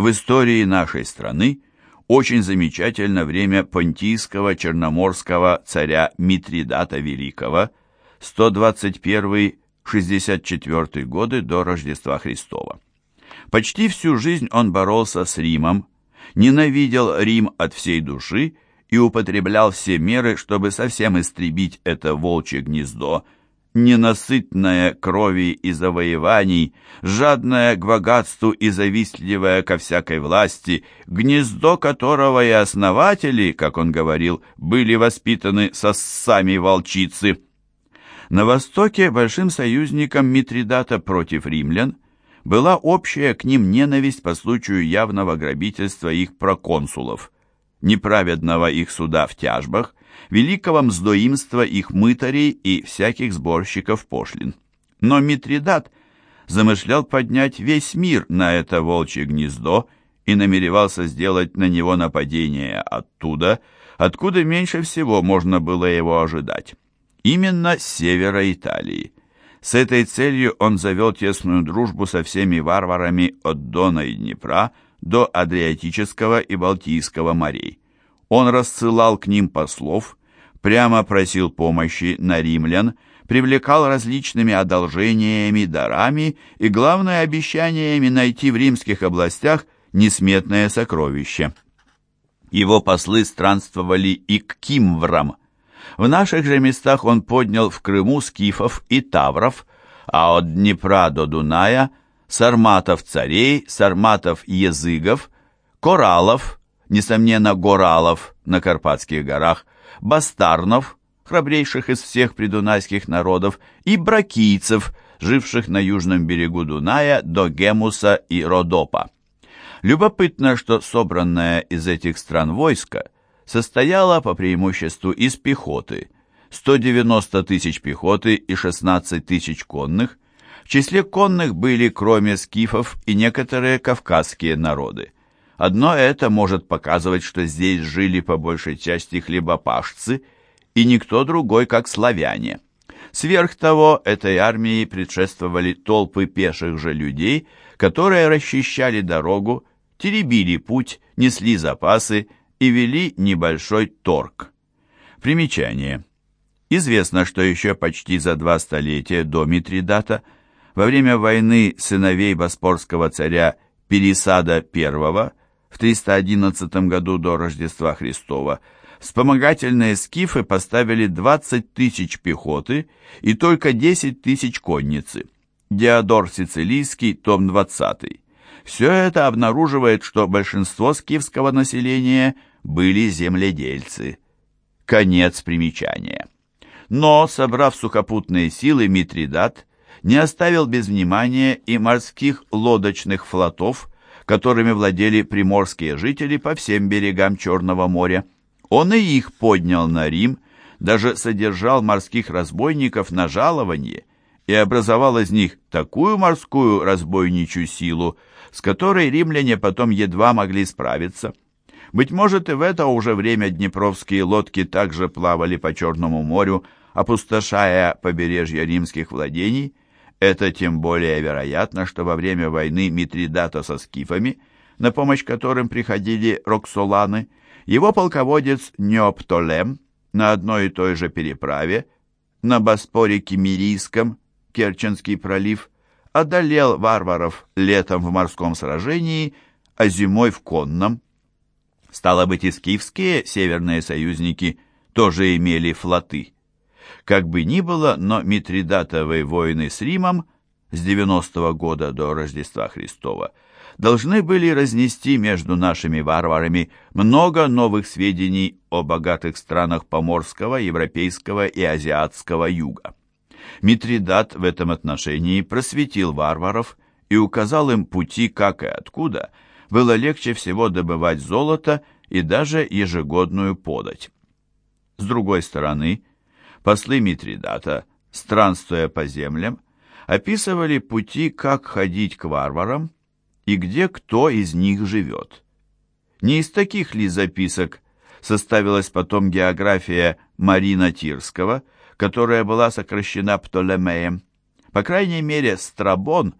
В истории нашей страны очень замечательно время понтийского черноморского царя Митридата Великого, 121-64 годы до Рождества Христова. Почти всю жизнь он боролся с Римом, ненавидел Рим от всей души и употреблял все меры, чтобы совсем истребить это волчье гнездо, ненасытное крови и завоеваний, жадное к богатству и завистливое ко всякой власти, гнездо которого и основатели, как он говорил, были воспитаны со сами волчицы. На Востоке большим союзником Митридата против римлян была общая к ним ненависть по случаю явного грабительства их проконсулов, неправедного их суда в тяжбах, великого мздоимства их мытарей и всяких сборщиков пошлин. Но Митридат замышлял поднять весь мир на это волчье гнездо и намеревался сделать на него нападение оттуда, откуда меньше всего можно было его ожидать. Именно с севера Италии. С этой целью он завел тесную дружбу со всеми варварами от Дона и Днепра до Адриатического и Балтийского морей. Он рассылал к ним послов, прямо просил помощи на римлян, привлекал различными одолжениями, дарами и, главное, обещаниями найти в римских областях несметное сокровище. Его послы странствовали и к Кимврам. В наших же местах он поднял в Крыму скифов и тавров, а от Днепра до Дуная – сарматов-царей, сарматов-языгов, кораллов, несомненно, горалов на Карпатских горах, бастарнов, храбрейших из всех придунайских народов, и бракийцев, живших на южном берегу Дуная до Гемуса и Родопа. Любопытно, что собранное из этих стран войско состояло по преимуществу из пехоты, 190 тысяч пехоты и 16 тысяч конных, числе конных были, кроме скифов, и некоторые кавказские народы. Одно это может показывать, что здесь жили по большей части хлебопашцы и никто другой, как славяне. Сверх того, этой армии предшествовали толпы пеших же людей, которые расчищали дорогу, теребили путь, несли запасы и вели небольшой торг. Примечание. Известно, что еще почти за два столетия до Митридата, во время войны сыновей боспорского царя Пересада I, в 311 году до Рождества Христова вспомогательные скифы поставили 20 тысяч пехоты и только 10 тысяч конницы. Диодор Сицилийский, том 20. Все это обнаруживает, что большинство скифского населения были земледельцы. Конец примечания. Но, собрав сухопутные силы, Митридат не оставил без внимания и морских лодочных флотов, которыми владели приморские жители по всем берегам Черного моря. Он и их поднял на Рим, даже содержал морских разбойников на жалование и образовал из них такую морскую разбойничью силу, с которой римляне потом едва могли справиться. Быть может, и в это уже время днепровские лодки также плавали по Черному морю, опустошая побережье римских владений, это тем более вероятно, что во время войны Митридата со скифами, на помощь которым приходили Роксоланы, его полководец Неоптолем на одной и той же переправе, на Боспоре Кемерийском, Керченский пролив, одолел варваров летом в морском сражении, а зимой в конном. Стало быть, и скифские северные союзники тоже имели флоты. Как бы ни было, но Митридатовые войны с Римом с 90 года до Рождества Христова должны были разнести между нашими варварами много новых сведений о богатых странах поморского, европейского и азиатского юга. Митридат в этом отношении просветил варваров и указал им пути, как и откуда было легче всего добывать золото и даже ежегодную подать. С другой стороны, послы Митридата, странствуя по землям, описывали пути, как ходить к варварам и где кто из них живет. Не из таких ли записок составилась потом география Марина Тирского, которая была сокращена Птолемеем. По крайней мере, Страбон,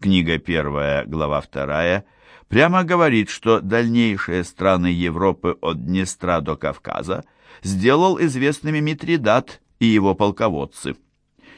книга первая, глава вторая, прямо говорит, что дальнейшие страны Европы от Днестра до Кавказа сделал известными Митридат и его полководцы.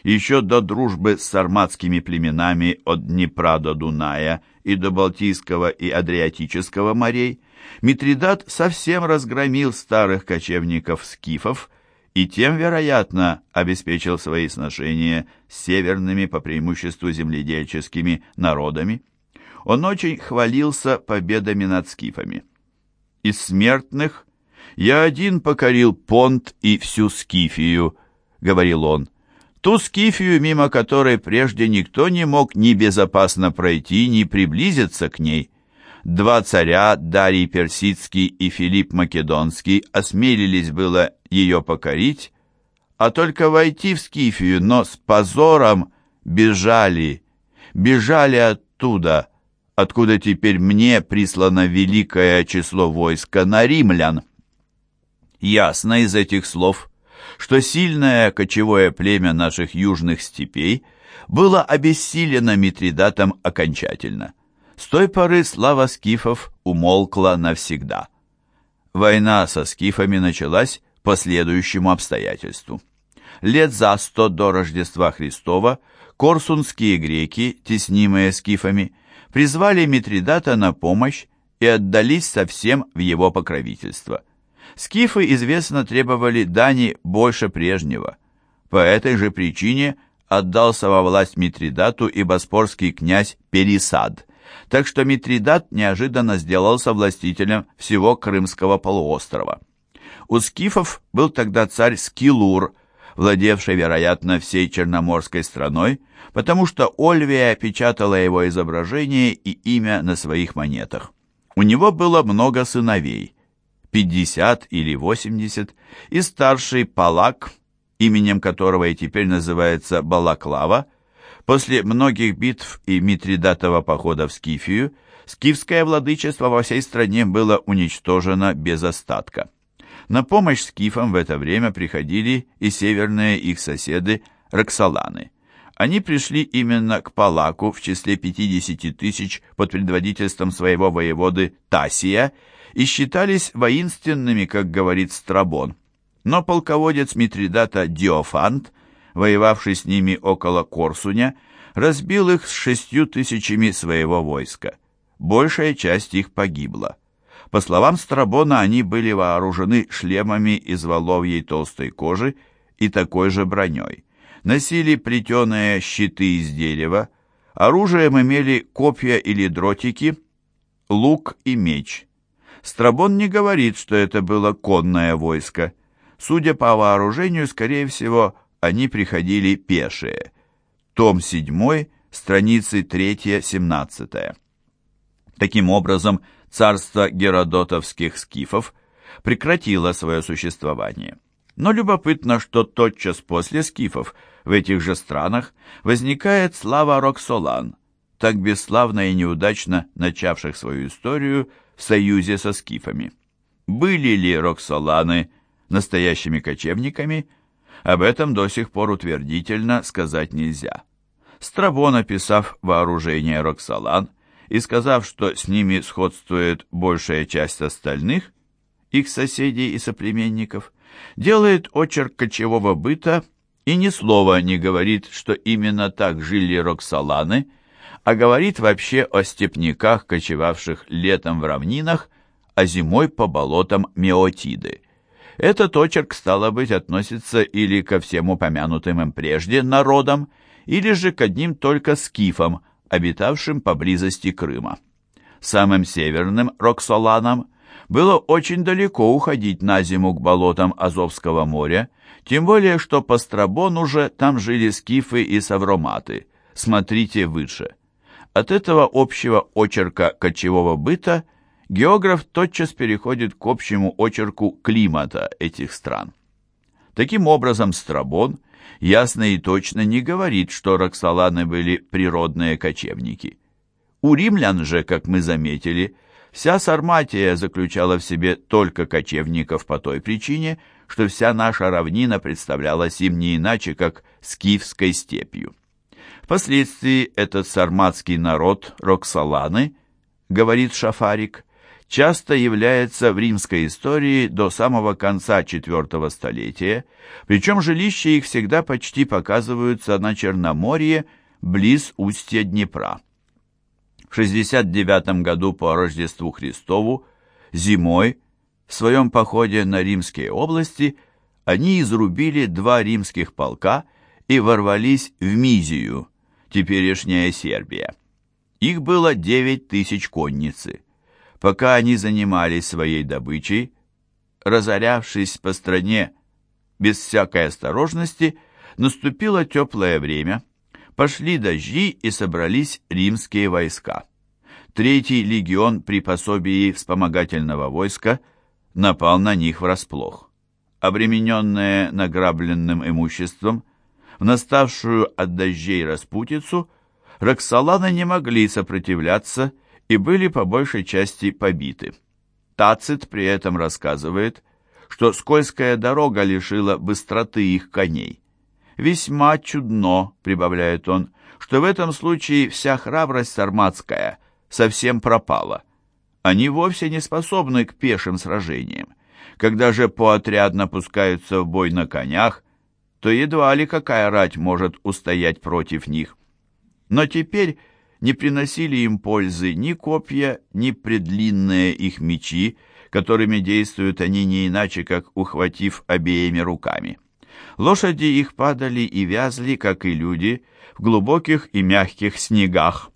Еще до дружбы с сарматскими племенами от Днепра до Дуная и до Балтийского и Адриатического морей Митридат совсем разгромил старых кочевников-скифов и тем, вероятно, обеспечил свои сношения с северными по преимуществу земледельческими народами. Он очень хвалился победами над скифами. Из смертных я один покорил Понт и всю Скифию, — говорил он. Ту Скифию, мимо которой прежде никто не мог ни безопасно пройти, ни приблизиться к ней. Два царя, Дарий Персидский и Филипп Македонский, осмелились было ее покорить, а только войти в Скифию, но с позором бежали, бежали оттуда, откуда теперь мне прислано великое число войска на римлян. Ясно из этих слов, что сильное кочевое племя наших южных степей было обессилено Митридатом окончательно. С той поры слава скифов умолкла навсегда. Война со скифами началась по следующему обстоятельству. Лет за сто до Рождества Христова корсунские греки, теснимые скифами, призвали Митридата на помощь и отдались совсем в его покровительство. Скифы, известно, требовали дани больше прежнего. По этой же причине отдался во власть Митридату и боспорский князь Пересад, так что Митридат неожиданно сделался властителем всего Крымского полуострова. У скифов был тогда царь Скилур, владевший, вероятно, всей Черноморской страной, потому что Ольвия печатала его изображение и имя на своих монетах. У него было много сыновей, 50 или 80, и старший Палак, именем которого и теперь называется Балаклава, после многих битв и Митридатова похода в Скифию, скифское владычество во всей стране было уничтожено без остатка. На помощь скифам в это время приходили и северные их соседы Роксоланы. Они пришли именно к Палаку в числе 50 тысяч под предводительством своего воеводы Тасия и считались воинственными, как говорит Страбон. Но полководец Митридата Диофант, воевавший с ними около Корсуня, разбил их с шестью тысячами своего войска. Большая часть их погибла. По словам Страбона, они были вооружены шлемами из воловьей толстой кожи и такой же броней. Носили плетеные щиты из дерева, оружием имели копья или дротики, лук и меч. Страбон не говорит, что это было конное войско. Судя по вооружению, скорее всего, они приходили пешие. Том 7, страницы 3-17. Таким образом, царство геродотовских скифов прекратило свое существование. Но любопытно, что тотчас после скифов в этих же странах возникает слава Роксолан, так бесславно и неудачно начавших свою историю союзе со скифами. Были ли Роксоланы настоящими кочевниками, об этом до сих пор утвердительно сказать нельзя. Страбон, описав вооружение Роксолан, и сказав, что с ними сходствует большая часть остальных, их соседей и соплеменников, делает очерк кочевого быта и ни слова не говорит, что именно так жили Роксоланы, а говорит вообще о степняках, кочевавших летом в равнинах, а зимой по болотам Меотиды. Этот очерк, стало быть, относится или ко всем упомянутым им прежде народам, или же к одним только скифам – обитавшим поблизости Крыма. Самым северным Роксоланам было очень далеко уходить на зиму к болотам Азовского моря, тем более что по Страбон уже там жили скифы и савроматы. Смотрите выше. От этого общего очерка кочевого быта географ тотчас переходит к общему очерку климата этих стран. Таким образом, Страбон – ясно и точно не говорит, что Роксоланы были природные кочевники. У римлян же, как мы заметили, вся Сарматия заключала в себе только кочевников по той причине, что вся наша равнина представлялась им не иначе, как скифской степью. Впоследствии этот сарматский народ Роксоланы, говорит Шафарик, часто является в римской истории до самого конца IV столетия, причем жилища их всегда почти показываются на Черноморье, близ устья Днепра. В 69 году по Рождеству Христову зимой в своем походе на римские области они изрубили два римских полка и ворвались в Мизию, теперешняя Сербия. Их было 9 тысяч конницы. Пока они занимались своей добычей, разорявшись по стране без всякой осторожности, наступило теплое время, пошли дожди и собрались римские войска. Третий легион при пособии вспомогательного войска напал на них врасплох. Обремененные награбленным имуществом, в наставшую от дождей распутицу, Роксоланы не могли сопротивляться и были по большей части побиты. Тацит при этом рассказывает, что скользкая дорога лишила быстроты их коней. «Весьма чудно», — прибавляет он, — «что в этом случае вся храбрость сарматская совсем пропала. Они вовсе не способны к пешим сражениям. Когда же поотрядно пускаются в бой на конях, то едва ли какая рать может устоять против них. Но теперь не приносили им пользы ни копья, ни предлинные их мечи, которыми действуют они не иначе, как ухватив обеими руками. Лошади их падали и вязли, как и люди, в глубоких и мягких снегах.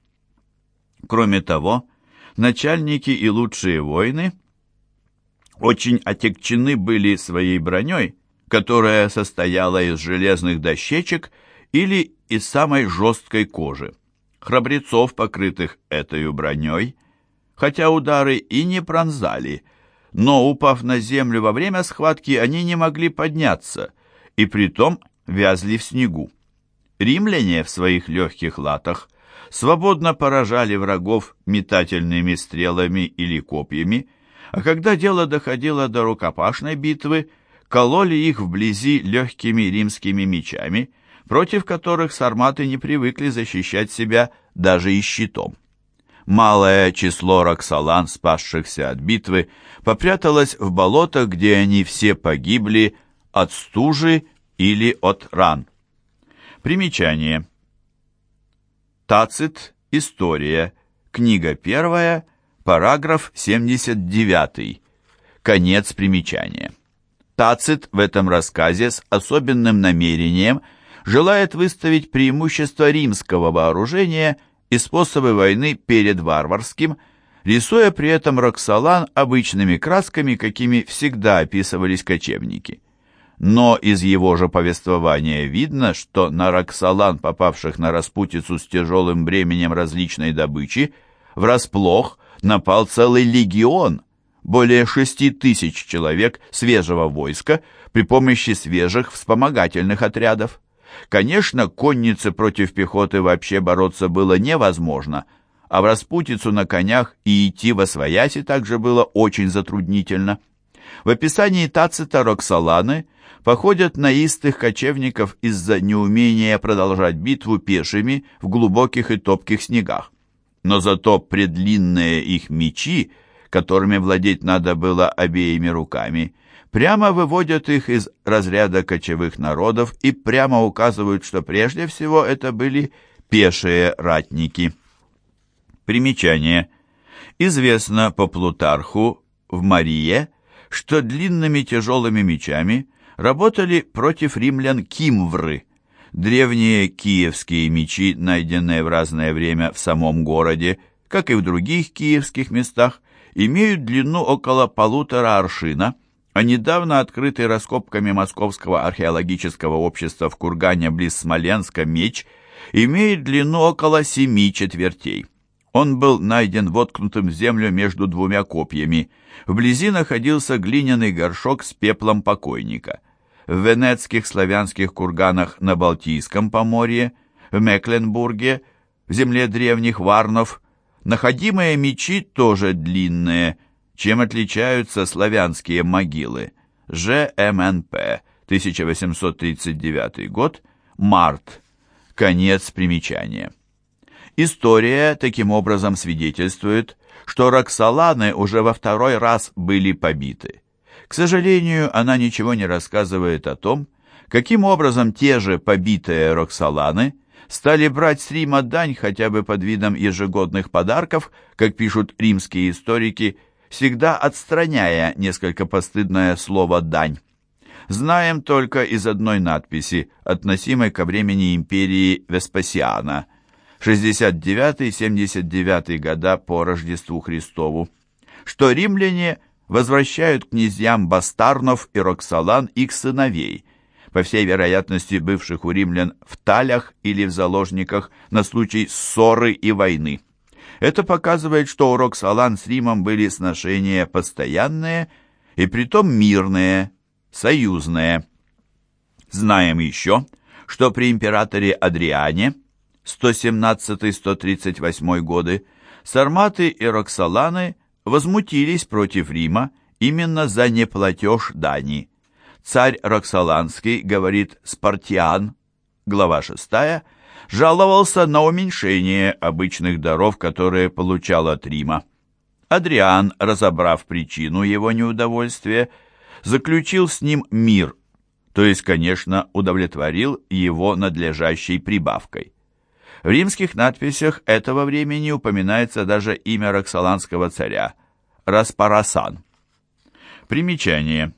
Кроме того, начальники и лучшие воины очень отягчены были своей броней, которая состояла из железных дощечек или из самой жесткой кожи. Храбрецов, покрытых этой броней, хотя удары и не пронзали, но, упав на землю во время схватки, они не могли подняться, и притом вязли в снегу. Римляне в своих легких латах свободно поражали врагов метательными стрелами или копьями, а когда дело доходило до рукопашной битвы, кололи их вблизи легкими римскими мечами, против которых сарматы не привыкли защищать себя даже и щитом. Малое число роксолан, спасшихся от битвы, попряталось в болотах, где они все погибли от стужи или от ран. Примечание. Тацит. История. Книга первая. Параграф 79. Конец примечания. Тацит в этом рассказе с особенным намерением желает выставить преимущество римского вооружения и способы войны перед варварским, рисуя при этом Роксолан обычными красками, какими всегда описывались кочевники. Но из его же повествования видно, что на Роксолан, попавших на распутицу с тяжелым бременем различной добычи, врасплох напал целый легион, более шести тысяч человек свежего войска при помощи свежих вспомогательных отрядов. Конечно, коннице против пехоты вообще бороться было невозможно, а в распутицу на конях и идти во свояси также было очень затруднительно. В описании Тацита Роксоланы походят на кочевников из-за неумения продолжать битву пешими в глубоких и топких снегах. Но зато предлинные их мечи – которыми владеть надо было обеими руками, прямо выводят их из разряда кочевых народов и прямо указывают, что прежде всего это были пешие ратники. Примечание. Известно по Плутарху в Марие, что длинными тяжелыми мечами работали против римлян кимвры, древние киевские мечи, найденные в разное время в самом городе, как и в других киевских местах, имеют длину около полутора аршина, а недавно открытый раскопками Московского археологического общества в Кургане близ Смоленска меч имеет длину около семи четвертей. Он был найден воткнутым в землю между двумя копьями. Вблизи находился глиняный горшок с пеплом покойника. В венецких славянских курганах на Балтийском поморье, в Мекленбурге, в земле древних варнов – Находимые мечи тоже длинные, чем отличаются славянские могилы. ЖМНП, 1839 год, март. Конец примечания. История таким образом свидетельствует, что Роксоланы уже во второй раз были побиты. К сожалению, она ничего не рассказывает о том, каким образом те же побитые Роксоланы стали брать с Рима дань хотя бы под видом ежегодных подарков, как пишут римские историки, всегда отстраняя несколько постыдное слово «дань». Знаем только из одной надписи, относимой ко времени империи Веспасиана, 69-79 года по Рождеству Христову, что римляне возвращают князьям Бастарнов и Роксолан их сыновей, по всей вероятности бывших у римлян в талях или в заложниках на случай ссоры и войны. Это показывает, что у Роксолан с Римом были сношения постоянные и притом мирные, союзные. Знаем еще, что при императоре Адриане 117-138 годы сарматы и Роксоланы возмутились против Рима именно за неплатеж дани. Царь Роксоланский, говорит Спартиан, глава 6, жаловался на уменьшение обычных даров, которые получал от Рима. Адриан, разобрав причину его неудовольствия, заключил с ним мир, то есть, конечно, удовлетворил его надлежащей прибавкой. В римских надписях этого времени упоминается даже имя роксоланского царя – Распарасан. Примечание.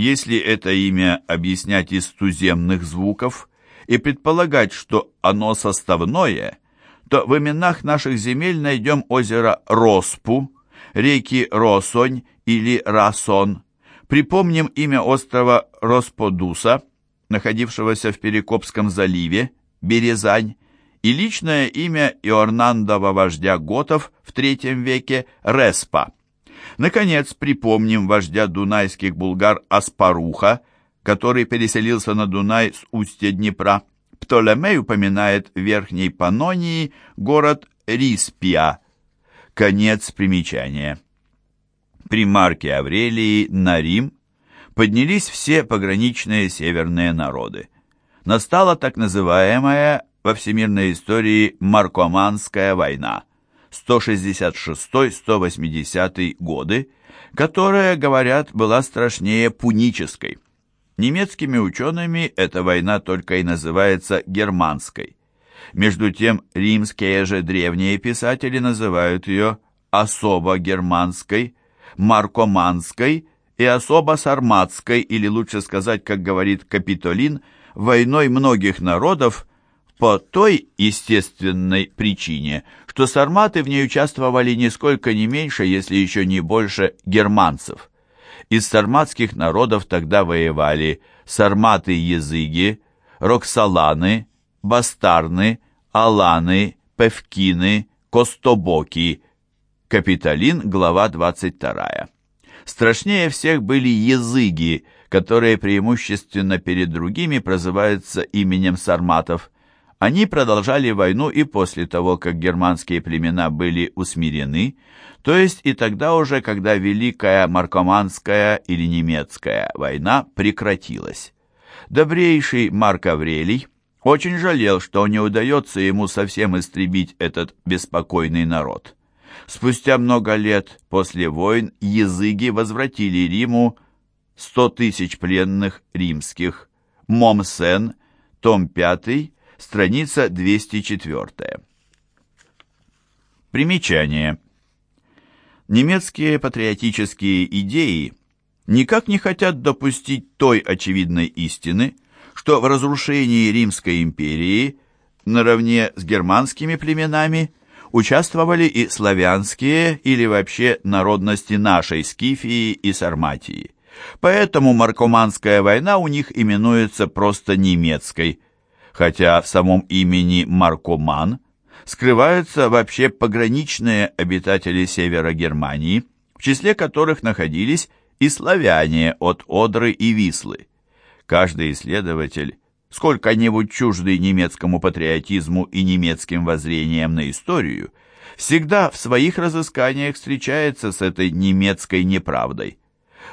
Если это имя объяснять из туземных звуков и предполагать, что оно составное, то в именах наших земель найдем озеро Роспу, реки Росонь или Расон. Припомним имя острова Росподуса, находившегося в Перекопском заливе, Березань, и личное имя Иорнандова вождя готов в III веке Респа. Наконец, припомним вождя дунайских булгар Аспаруха, который переселился на Дунай с устья Днепра. Птолемей упоминает в Верхней Панонии город Риспия. Конец примечания. При марке Аврелии на Рим поднялись все пограничные северные народы. Настала так называемая во всемирной истории Маркоманская война 166-180 годы, которая, говорят, была страшнее пунической. Немецкими учеными эта война только и называется германской. Между тем, римские же древние писатели называют ее особо германской, маркоманской и особо сарматской, или лучше сказать, как говорит Капитолин, войной многих народов, по той естественной причине, что сарматы в ней участвовали нисколько не меньше, если еще не больше, германцев. Из сарматских народов тогда воевали сарматы-языги, роксоланы, бастарны, аланы, певкины, костобоки. Капитолин, глава 22. Страшнее всех были языги, которые преимущественно перед другими прозываются именем сарматов. Они продолжали войну и после того, как германские племена были усмирены, то есть и тогда уже, когда Великая Маркоманская или Немецкая война прекратилась. Добрейший Марк Аврелий очень жалел, что не удается ему совсем истребить этот беспокойный народ. Спустя много лет после войн языги возвратили Риму 100 тысяч пленных римских. Момсен, том 5, страница 204. Примечание. Немецкие патриотические идеи никак не хотят допустить той очевидной истины, что в разрушении Римской империи наравне с германскими племенами участвовали и славянские или вообще народности нашей Скифии и Сарматии. Поэтому Маркоманская война у них именуется просто немецкой – хотя в самом имени Маркоман скрываются вообще пограничные обитатели севера Германии, в числе которых находились и славяне от Одры и Вислы. Каждый исследователь, сколько-нибудь чуждый немецкому патриотизму и немецким воззрениям на историю, всегда в своих разысканиях встречается с этой немецкой неправдой.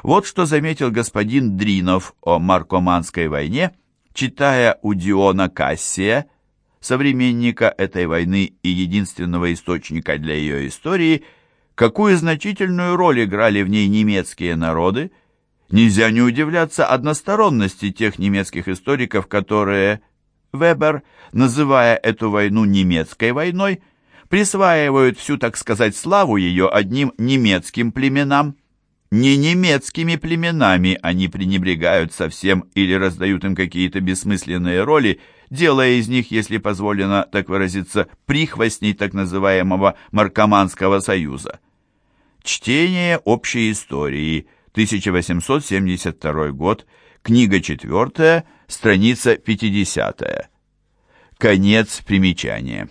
Вот что заметил господин Дринов о Маркоманской войне – Читая у Диона Кассия, современника этой войны и единственного источника для ее истории, какую значительную роль играли в ней немецкие народы, нельзя не удивляться односторонности тех немецких историков, которые, Вебер, называя эту войну немецкой войной, присваивают всю, так сказать, славу ее одним немецким племенам. Не немецкими племенами они пренебрегают совсем или раздают им какие-то бессмысленные роли, делая из них, если позволено так выразиться, прихвостней так называемого Маркоманского союза. Чтение общей истории, 1872 год, книга 4, страница 50. Конец примечания.